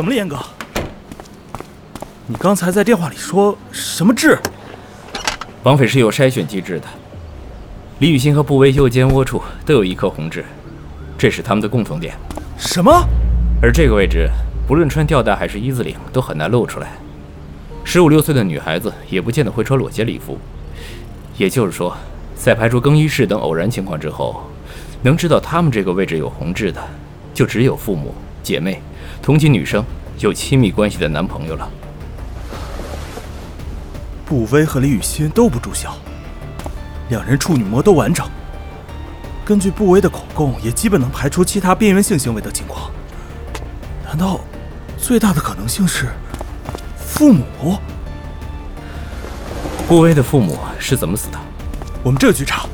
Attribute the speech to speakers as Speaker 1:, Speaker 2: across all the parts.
Speaker 1: 怎么了，严哥？你刚才在电话里说什么痣？
Speaker 2: 绑匪是有筛选机制的。李雨欣和布威右肩窝处都有一颗红痣，这是他们的共同点。
Speaker 1: 什么？
Speaker 2: 而这个位置，不论穿吊带还是一字领，都很难露出来。十五六岁的女孩子也不见得会穿裸肩礼服。也就是说，在排除更衣室等偶然情况之后，能知道他们这个位置有红痣的，就只有父母、姐妹、同级女生、有亲密关系的男朋友了。
Speaker 1: 步威和李雨欣都不住校，两人处女膜都完整。根据步威的口供，也基本能排除其他边缘性行为的情况。难道最大的可能性是父母？
Speaker 2: 步威的父母是怎么死的？
Speaker 1: 我们这就去查。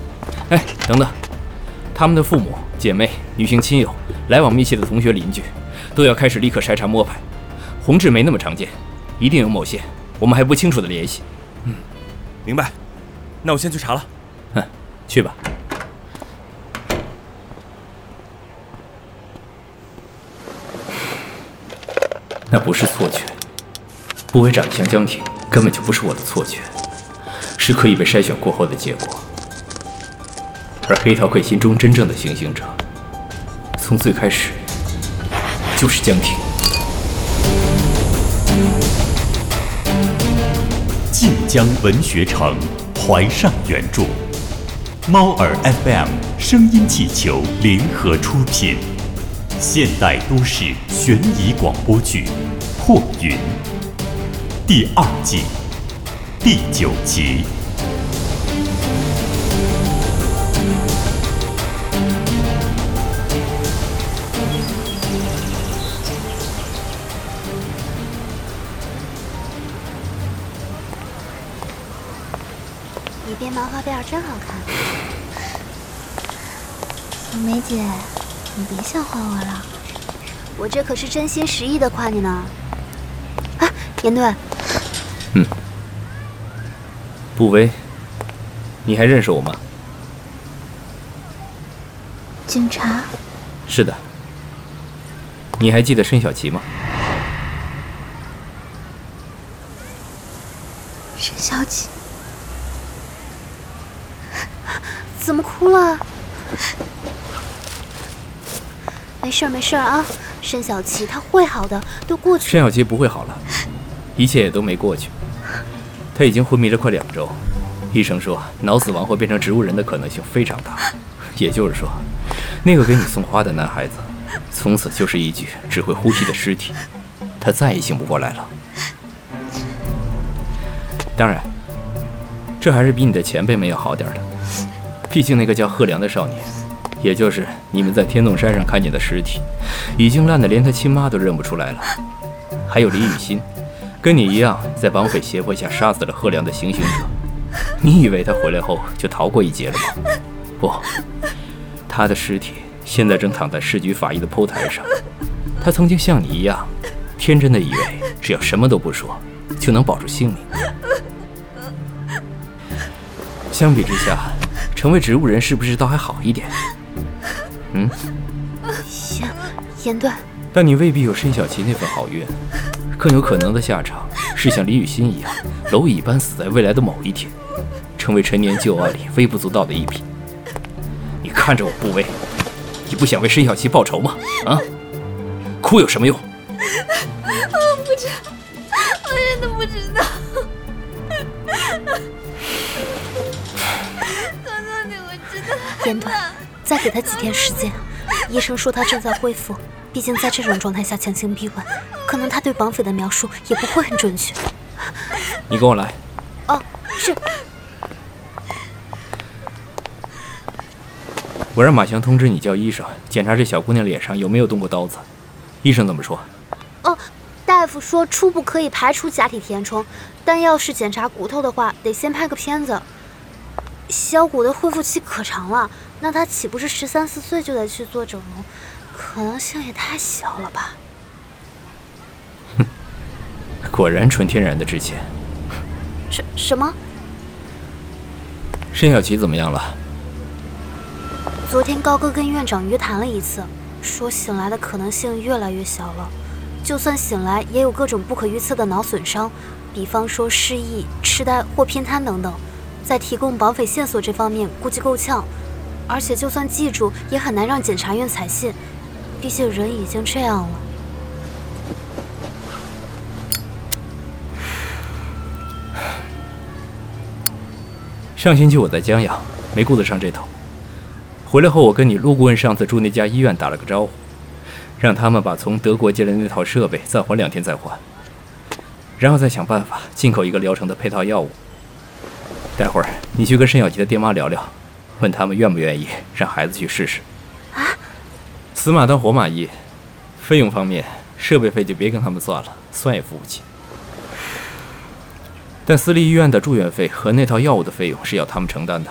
Speaker 2: 哎，等等，他们的父母、姐妹、女性亲友、来往密切的同学、邻居，都要开始立刻筛查摸排。红痣没那么常见，一定有某些我们还不清楚的联系。
Speaker 1: 嗯，明白。那我先去查了。
Speaker 2: 哼，去吧。那不是错觉，不为长得像江婷，根本就不是我的错觉，是可以被筛选过后的结果。而黑桃 K 心中真正的行刑者，从最开始就是江婷。
Speaker 3: 晋江文学城，怀上原著，猫耳 FM 声音气球联合出品。现代都市悬疑广播剧《破云》第二季第九集。
Speaker 4: 你编麻花辫真好看，小梅姐。你别笑话我了，我这可是真心实意的夸你呢。啊，严队。
Speaker 2: 嗯。步威，你还认识我吗？
Speaker 4: 警察。
Speaker 2: 是的。你还记得申小琪吗？
Speaker 4: 申小琪。怎么哭了？没事，没事啊，申小琪他会好的，都过去。
Speaker 2: 申小琪不会好了，一切也都没过去。他已经昏迷了快两周，医生说脑死亡或变成植物人的可能性非常大。也就是说，那个给你送花的男孩子，从此就是一具只会呼吸的尸体，他再也醒不过来了。当然，这还是比你的前辈们要好点的，毕竟那个叫贺良的少年。也就是你们在天洞山上看见的尸体，已经烂得连他亲妈都认不出来了。还有李雨欣，跟你一样在绑匪胁迫下杀死了贺良的行刑者。你以为他回来后就逃过一劫了吗？不，他的尸体现在正躺在市局法医的剖台上。他曾经像你一样，天真的以为只要什么都不说，就能保住性命。相比之下，成为植物人是不是倒还好一点？嗯，
Speaker 4: 行，言断，
Speaker 2: 但你未必有申小琪那份好运，更有可能的下场是像李雨欣一样，蝼蚁般死在未来的某一天，成为陈年旧案里微不足道的一笔。你看着我不为，你不想为申小琪报仇吗？啊，哭有什么用？
Speaker 4: 我不知道，我真的不知道。真的
Speaker 5: 严段。再给他几天时间，医生说他正在恢复。毕竟在这种状态下强行逼问，可能他对绑匪的描述也不会很准确。
Speaker 2: 你跟我来。
Speaker 5: 哦，是。
Speaker 2: 我让马强通知你叫医生检查这小姑娘脸上有没有动过刀子。医生怎么说？
Speaker 5: 哦，大夫说初步可以排除假体填充，但要是检查骨头的话，得先拍个片子。小骨的恢复期可长了。那他岂不是十三四岁就得去做整容？可能性也太小了吧！
Speaker 2: 哼，果然纯天然的之前。
Speaker 5: 什什么？
Speaker 2: 申小琪怎么样了？
Speaker 5: 昨天高哥跟院长约谈了一次，说醒来的可能性越来越小了，就算醒来，也有各种不可预测的脑损伤，比方说失忆、痴呆或偏瘫等等。在提供绑匪线索这方面，估计够呛。而且就算记住，也很难让检察院采信，毕竟人已经这样了。
Speaker 2: 上星期我在江阳，没顾得上这头。回来后，我跟你陆顾问上次住那家医院打了个招呼，让他们把从德国借来的那套设备暂缓两天再还，然后再想办法进口一个疗程的配套药物。待会儿你去跟申小琪的爹妈聊聊，问他们愿不愿意让孩子去试试。
Speaker 5: 啊？
Speaker 2: 死马当活马医，费用方面，设备费就别跟他们算了，算也付不起。但私立医院的住院费和那套药物的费用是要他们承担的，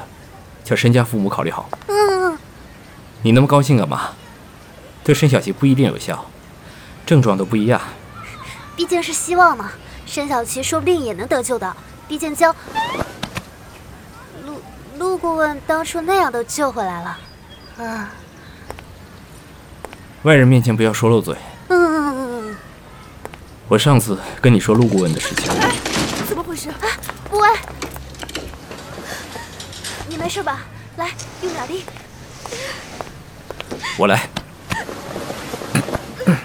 Speaker 2: 叫申家父母考虑好。
Speaker 5: 嗯。
Speaker 2: 你那么高兴干嘛？对申小琪不一定有效，症状都不一样。
Speaker 5: 毕竟是希望嘛，申小琪说不定也能得救的。毕竟江。陆顾问当初那样都救回来了，啊！
Speaker 2: 外人面前不要说漏嘴。
Speaker 5: 嗯嗯嗯嗯。
Speaker 2: 我上次跟你说陆顾问的事情。
Speaker 5: 怎么回事？啊，顾问，你没事吧？来，用点力。
Speaker 2: 我来。
Speaker 5: 对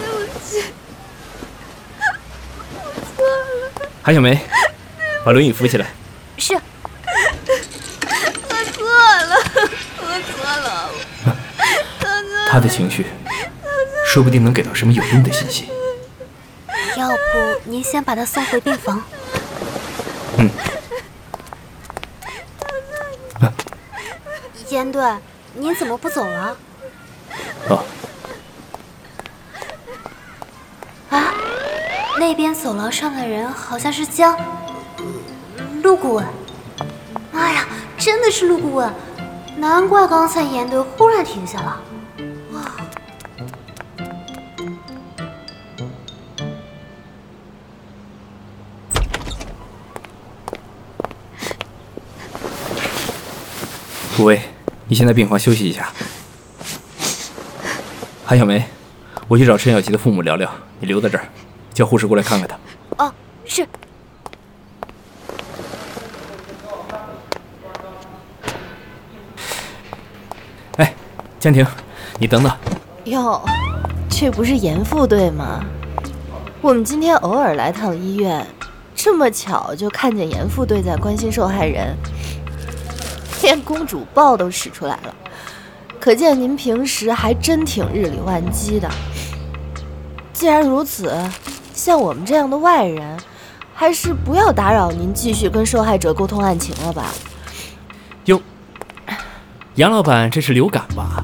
Speaker 5: 不起，我错了。
Speaker 2: 韩小梅，把轮椅扶起来。
Speaker 5: 是，我
Speaker 6: 错了，我错了。
Speaker 2: 他的情绪，说不定能给到什么有用的信息。
Speaker 5: 要不您先把他送回病房。
Speaker 2: 嗯。
Speaker 5: 严队，您怎么不走了？
Speaker 2: 哦。
Speaker 5: 啊，那边走廊上的人好像是江。陆顾问，妈呀，真的是陆顾问，难怪刚才严队忽然停下了。
Speaker 2: 顾威，你先在病房休息一下。韩小梅，我去找陈小琪的父母聊聊，你留在这儿，叫护士过来看看他。
Speaker 5: 哦，是。
Speaker 2: 哎江婷，你等等。
Speaker 6: 哟，这不是严副队吗？我们今天偶尔来趟医院，这么巧就看见严副队在关心受害人，连公主抱都使出来了。可见您平时还真挺日理万机的。既然如此，像我们这样的外人，还是不要打扰您继续跟受害者沟通案情了吧。
Speaker 2: 哟。杨老板，这是流感吧？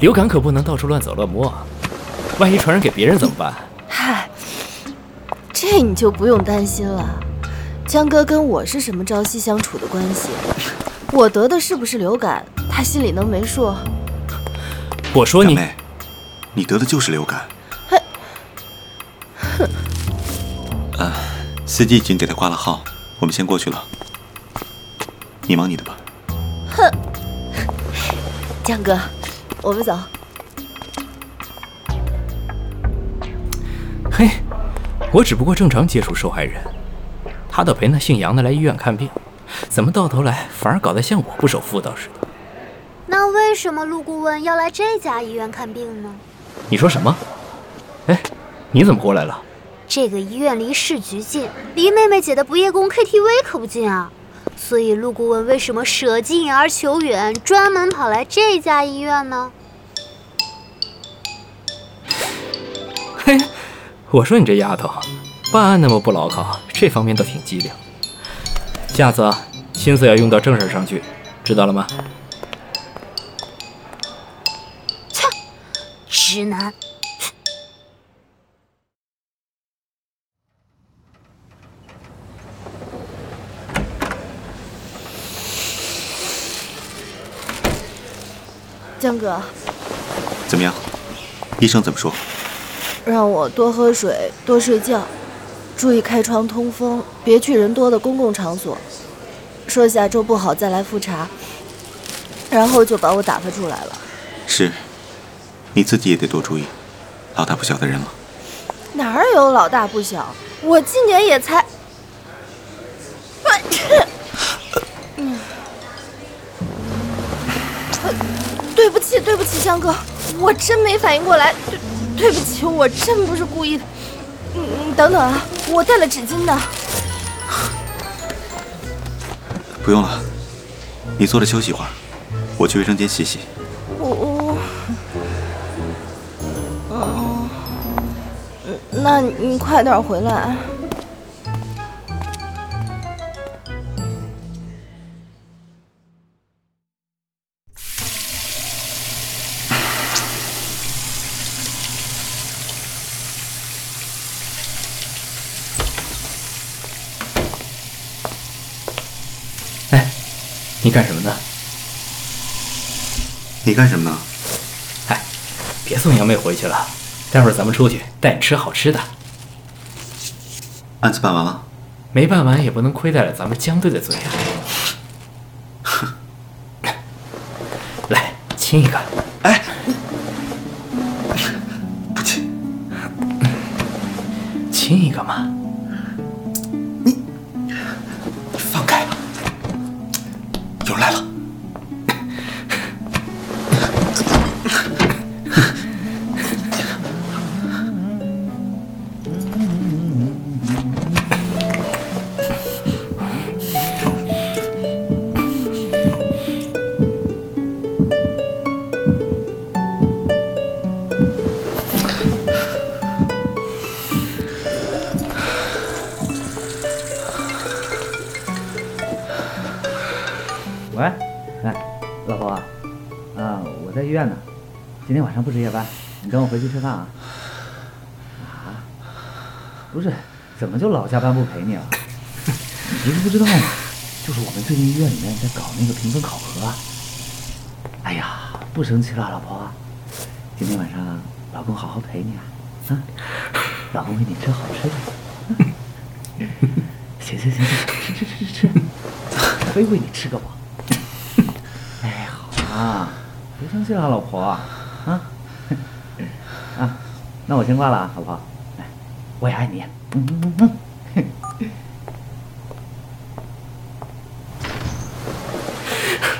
Speaker 2: 流感可不能到处乱走乱摸，万一传染给别人怎么办？
Speaker 6: 嗨，这你就不用担心了。江哥跟我是什么朝夕相处的关系？我得的是不是流感，他心里能没数？
Speaker 2: 我说你，
Speaker 7: 妹，你得的就是流感。
Speaker 6: 哼，
Speaker 7: 啊，司机已经给他挂了号，我们先过去了。你忙你的吧。
Speaker 6: 哼。江哥，我们走。
Speaker 2: 嘿，我只不过正常接触受害人，他倒陪那姓杨的来医院看病，怎么到头来反而搞得像我不守妇道似的？
Speaker 5: 那为什么陆顾问要来这家医院看病呢？
Speaker 2: 你说什么？哎，你怎么过来了？
Speaker 5: 这个医院离市局近，离妹妹姐的不夜宫 KTV 可不近啊。所以陆顾问为什么舍近而求远，专门跑来这家医院呢？
Speaker 2: 嘿，我说你这丫头，办案那么不牢靠，这方面倒挺机灵。下次心思要用到正事上去，知道了吗？
Speaker 5: 切，直男。
Speaker 6: 江哥，
Speaker 7: 怎么样？医生怎么说？
Speaker 6: 让我多喝水，多睡觉，注意开窗通风，别去人多的公共场所。说下周不好再来复查，然后就把我打发出来了。
Speaker 7: 是，你自己也得多注意。老大不小的人了。
Speaker 6: 哪儿有老大不小？我今年也才 嗯，对不起，对不起，江哥，我真没反应过来，对，对不起，我真不是故意的。嗯，等等啊，我带了纸巾呢。
Speaker 7: 不用了，你坐着休息一会儿，我去卫生间洗洗。
Speaker 6: 我我，哦，那你快点回来。
Speaker 2: 你干什么呢？
Speaker 7: 你干什么呢？
Speaker 2: 哎，别送杨妹回去了，待会儿咱们出去带你吃好吃的。
Speaker 7: 案子办完了？
Speaker 2: 没办完也不能亏待了咱们江队的嘴啊！来，亲一个。
Speaker 7: 哎，不亲，
Speaker 2: 亲一个嘛。
Speaker 8: 不值夜班，你等我回去吃饭啊。啊？不是，怎么就老加班不陪你了？你不是不知道吗？就是我们最近医院里面在搞那个评分考核。哎呀，不生气了，老婆，今天晚上老公好好陪你啊，啊，老公给你吃好吃的。行行行行，吃吃吃吃吃，非喂你吃个饱。哎，好啊，别生气了，老婆啊，啊，那我先挂了啊，老婆，来，我也爱你，嗯嗯嗯嗯。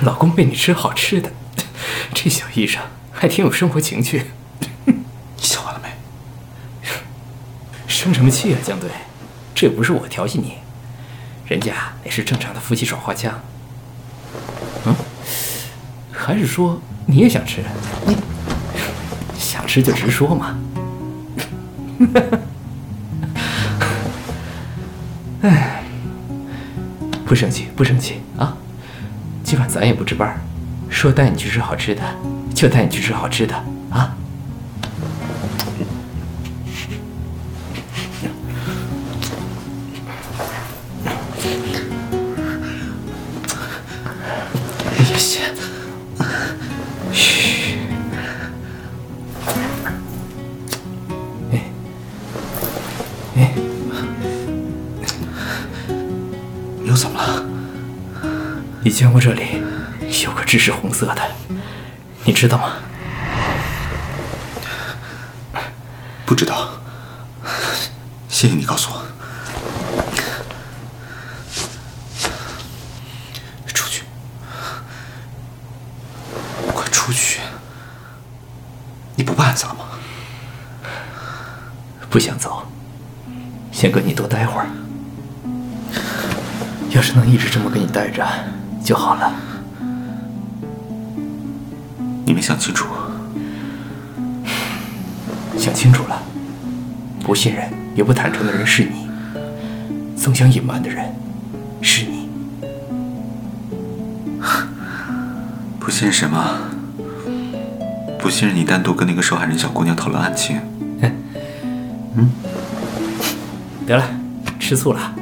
Speaker 2: 老公喂你吃好吃的，这小衣裳还挺有生活情趣。
Speaker 7: 你笑完了没？
Speaker 2: 生什么气啊，江队？这不是我调戏你，人家那是正常的夫妻耍花枪。嗯？还是说你也想吃？你想吃就直说嘛。哎，不生气，不生气啊！今晚咱也不值班，说带你去吃好吃的，就带你去吃好吃的啊！见过这里有个痣是红色的，你知道吗？
Speaker 7: 不知道。谢谢你告诉我。出去，快出去！你不办案子了吗？
Speaker 2: 不想走，先跟你多待会儿。要是能一直这么跟你待着就好了。
Speaker 7: 你没想清楚。
Speaker 2: 想清楚了，不信任也不坦诚的人是你，总想隐瞒的人是你。
Speaker 7: 不信任什么？不信任你单独跟那个受害人小姑娘讨论案情。
Speaker 2: 嗯，得了，吃醋了。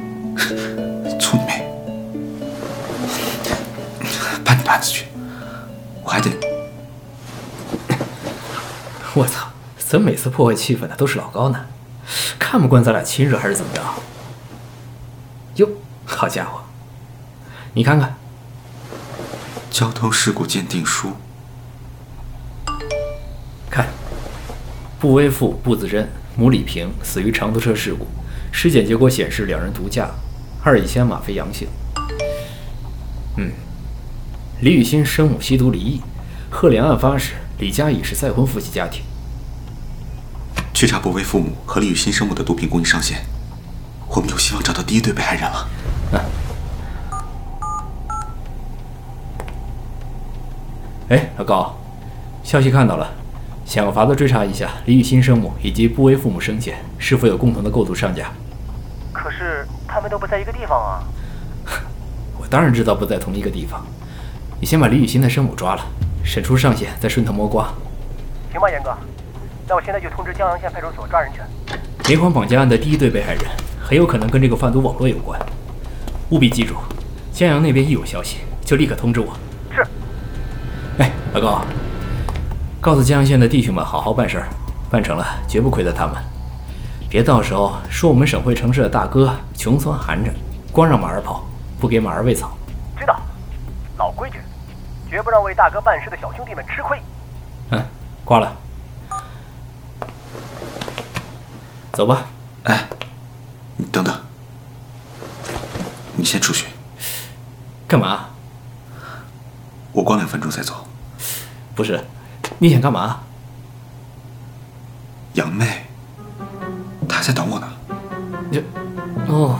Speaker 7: 我
Speaker 2: 操！怎么每次破坏气氛的都是老高呢？看不惯咱俩亲热还是怎么着？哟，好家伙！你看看，
Speaker 7: 交通事故鉴定书，
Speaker 2: 看，步威富、步子珍、母李平死于长途车事故，尸检结果显示两人毒驾，二乙酰吗啡阳性。嗯，李雨欣生母吸毒离异，贺莲案发时李佳已是再婚夫妻家庭。
Speaker 7: 去查步威父母和李雨欣生母的毒品供应上线，我们有希望找到第一对被害人了。
Speaker 2: 哎，老高，消息看到了，想法子追查一下李雨欣生母以及步威父母生前是否有共同的构图上家。
Speaker 9: 可是他们都不在一个地方啊！
Speaker 2: 我当然知道不在同一个地方。你先把李雨欣的生母抓了，沈出上线再顺藤摸瓜。
Speaker 9: 行吧，严哥，那我现在就通知江阳县派出所抓人去。
Speaker 2: 连环绑架案的第一对被害人很有可能跟这个贩毒网络有关，务必记住，江阳那边一有消息就立刻通知我。
Speaker 9: 是。
Speaker 2: 哎，老高，告诉江阳县的弟兄们好好办事儿，办成了绝不亏待他们。别到时候说我们省会城市的大哥穷酸寒碜，光让马儿跑，不给马儿喂草。
Speaker 9: 知道，老规矩，绝不让为大哥办事的小兄弟们吃亏。
Speaker 2: 嗯，挂了。走吧。
Speaker 7: 哎，你等等，你先出去。
Speaker 2: 干嘛？
Speaker 7: 我过两分钟再走。
Speaker 2: 不是，你想干嘛？
Speaker 7: 杨妹，她还在等我呢。
Speaker 2: 你，哦，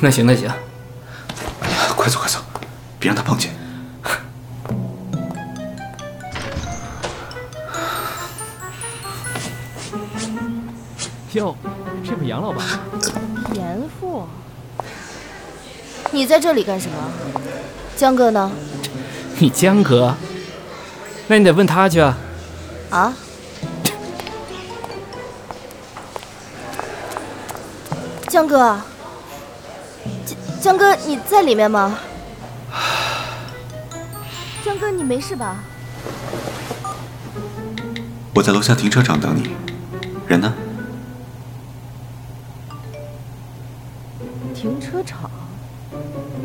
Speaker 2: 那行那行。
Speaker 7: 哎呀，快走快走，别让她碰见。
Speaker 2: 哟，这不杨老板？
Speaker 6: 严父，你在这里干什么？江哥呢？
Speaker 2: 你江哥？那你得问他去啊。
Speaker 6: 啊？江哥，江江哥，你在里面吗？江哥，你没事吧？
Speaker 7: 我在楼下停车场等你，人呢？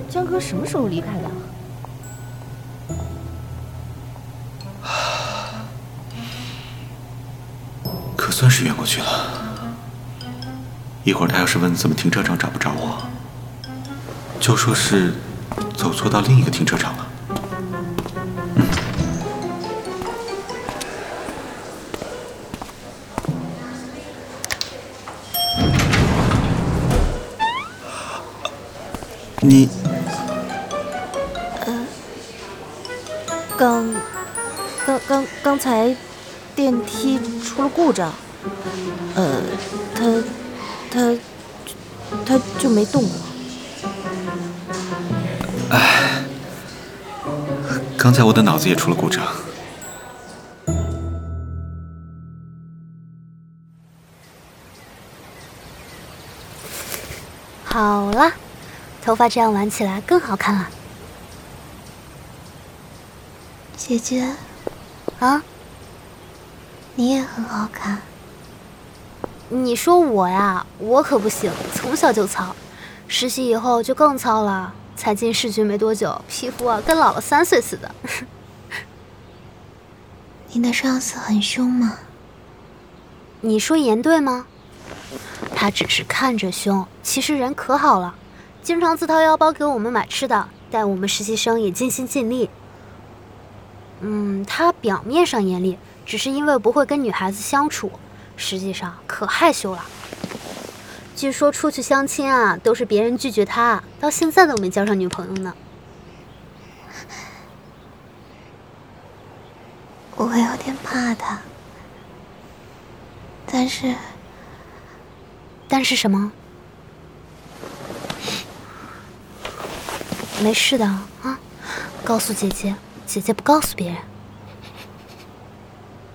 Speaker 6: 江哥什么时候离开的？
Speaker 7: 可算是圆过去了。一会儿他要是问怎么停车场找不着我，就说是走错到另一个停车场了。你，
Speaker 6: 刚刚才电梯出了故障，呃，他他他就没动过。
Speaker 7: 唉，刚才我的脑子也出了故障。
Speaker 5: 好了，头发这样挽起来更好看了。
Speaker 4: 姐姐，
Speaker 5: 啊，
Speaker 4: 你也很好看。
Speaker 5: 你说我呀，我可不行，从小就糙，实习以后就更糙了。才进市局没多久，皮肤啊跟老了三岁似的。
Speaker 4: 你的上司很凶吗？
Speaker 5: 你说严对吗？他只是看着凶，其实人可好了，经常自掏腰包给我们买吃的，带我们实习生也尽心尽力。嗯，他表面上严厉，只是因为不会跟女孩子相处，实际上可害羞了。据说出去相亲啊，都是别人拒绝他，到现在都没交上女朋友呢。
Speaker 4: 我有点怕他，但是，
Speaker 5: 但是什么？没事的啊，告诉姐姐，姐姐不告诉别人。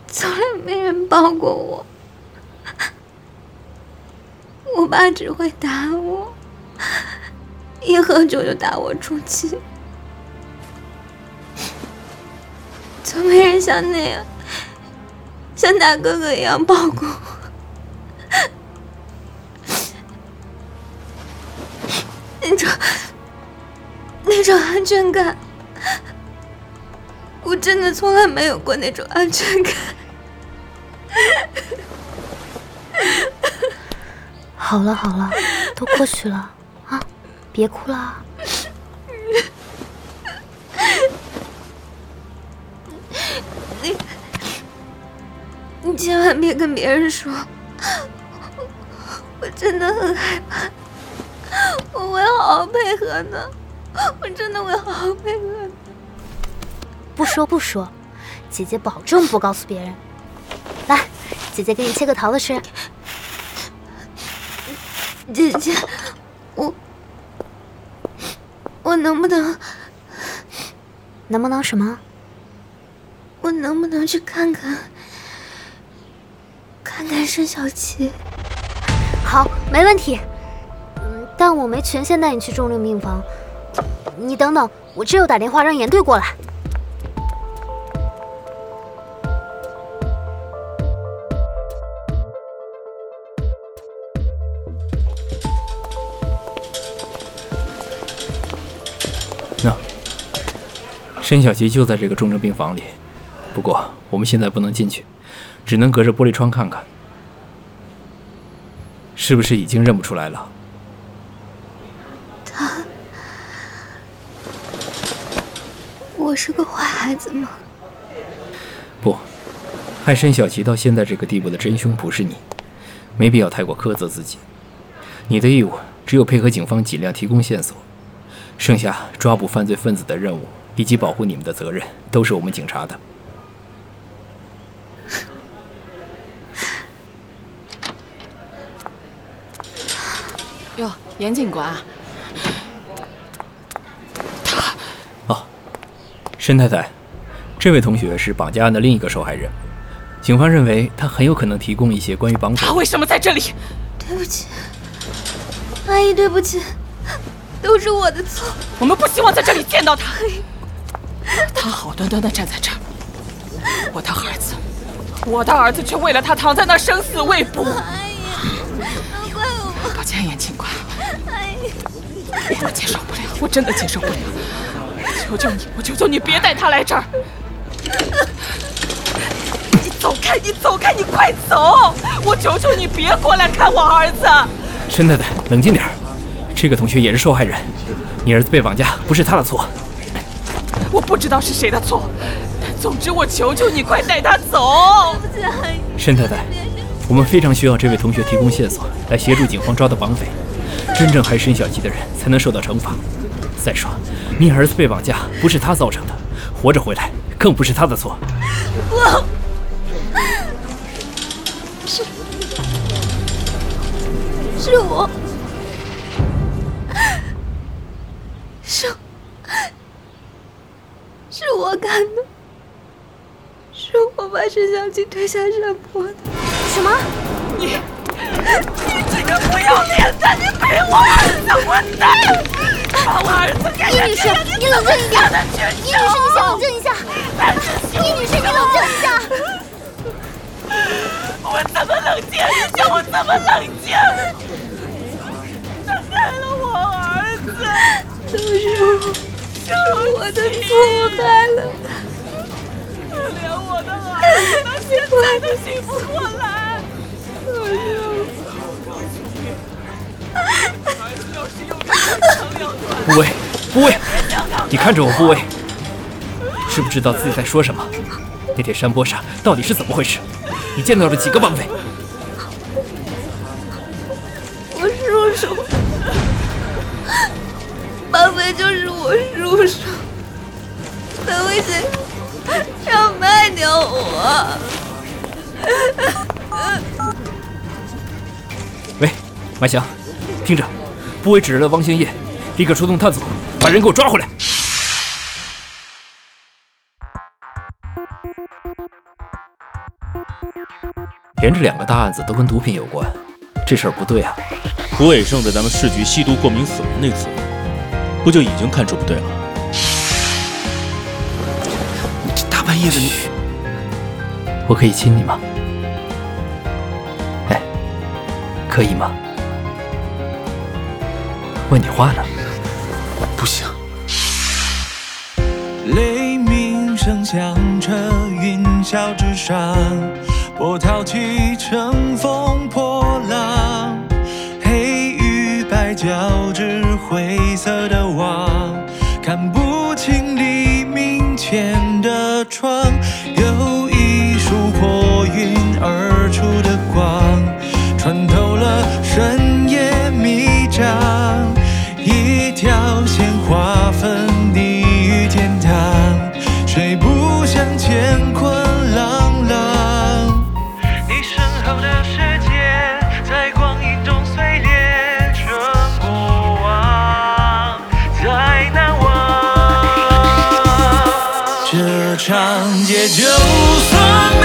Speaker 4: 从来没人抱过我。我爸只会打我，一喝酒就打我出气，从没人像那样，像大哥哥一样抱过我，那种那种安全感，我真的从来没有过那种安全感。
Speaker 5: 好了好了，都过去了啊，别哭了。
Speaker 10: 你你千万别跟别人说，我真的很害怕。我会好好配合的，我真的会好好配合的。
Speaker 5: 不说不说，姐姐保证不告诉别人。来，姐姐给你切个桃子吃。
Speaker 10: 姐姐，我我能不能
Speaker 5: 能不能什么？
Speaker 10: 我能不能去看看看看申小琪？
Speaker 5: 好，没问题。嗯，但我没权限带你去重症病房。你等等，我这又打电话让严队过来。
Speaker 2: 申小琪就在这个重症病房里，不过我们现在不能进去，只能隔着玻璃窗看看。是不是已经认不出来了？
Speaker 10: 他，我是个坏孩子吗？
Speaker 2: 不，害申小琪到现在这个地步的真凶不是你，没必要太过苛责自己。你的义务只有配合警方尽量提供线索，剩下抓捕犯罪分子的任务以及保护你们的责任都是我们警察的。
Speaker 11: 哟，严警官，他
Speaker 2: 哦，申太太，这位同学是绑架案的另一个受害人，警方认为他很有可能提供一些关于绑匪。
Speaker 11: 他为什么在这里？
Speaker 10: 对不起，阿姨，对不起，都是我的错。
Speaker 11: 我们不希望在这里见到他。他好端端的站在这儿，我的儿子，我的儿子却为了他躺在那儿生死未卜。
Speaker 10: 阿姨，怪我。
Speaker 11: 抱歉，严警官。阿姨，我接受不了，我真的接受不了。求求你，我求求你别带他来这儿。你走开，你走开，你快走！我求求你别过来看我儿子。
Speaker 2: 申太太，冷静点这个同学也是受害人，你儿子被绑架不是他的错。
Speaker 11: 我不知道是谁的错，总之我求求你快带他走。
Speaker 2: 申太太，我们非常需要这位同学提供线索，来协助警方抓到绑匪。真正害申小琪的人才能受到惩罚。再说，你儿子被绑架不是他造成的，活着回来更不是他的错。
Speaker 10: 我是是我，干的，是我把申小琪推下山坡的。
Speaker 5: 什么？
Speaker 11: 你你这个不要脸的，你背我儿子混蛋！把我儿子给
Speaker 5: 易女士，你冷静一点。易女士，你先冷静一下。易女士，你冷静一下。
Speaker 11: 我怎么冷静？你叫我怎么冷静？他害了我儿子，
Speaker 10: 都是我，是我的错，我害了他。
Speaker 11: 连我的儿子到现在都醒不过来。
Speaker 2: 不畏，不畏，你看着我，不畏，知不知道自己在说什么？那天山坡上到底是怎么回事？你见到了几个绑匪？喂，麦翔，听着，部委指示了汪兴业，立刻出动探子，把人给我抓回来。连着两个大案子都跟毒品有关，这事儿不对啊！
Speaker 12: 胡伟胜在咱们市局吸毒过敏死亡那次，不就已经看出不对了？
Speaker 13: 你这大半夜的，你
Speaker 2: 我可以亲你吗？可以吗？问你话呢？
Speaker 13: 不行。
Speaker 14: 雷鸣声响彻云霄之上波涛起乘风破浪黑与白交织灰色的网看不清黎明前的窗长街就算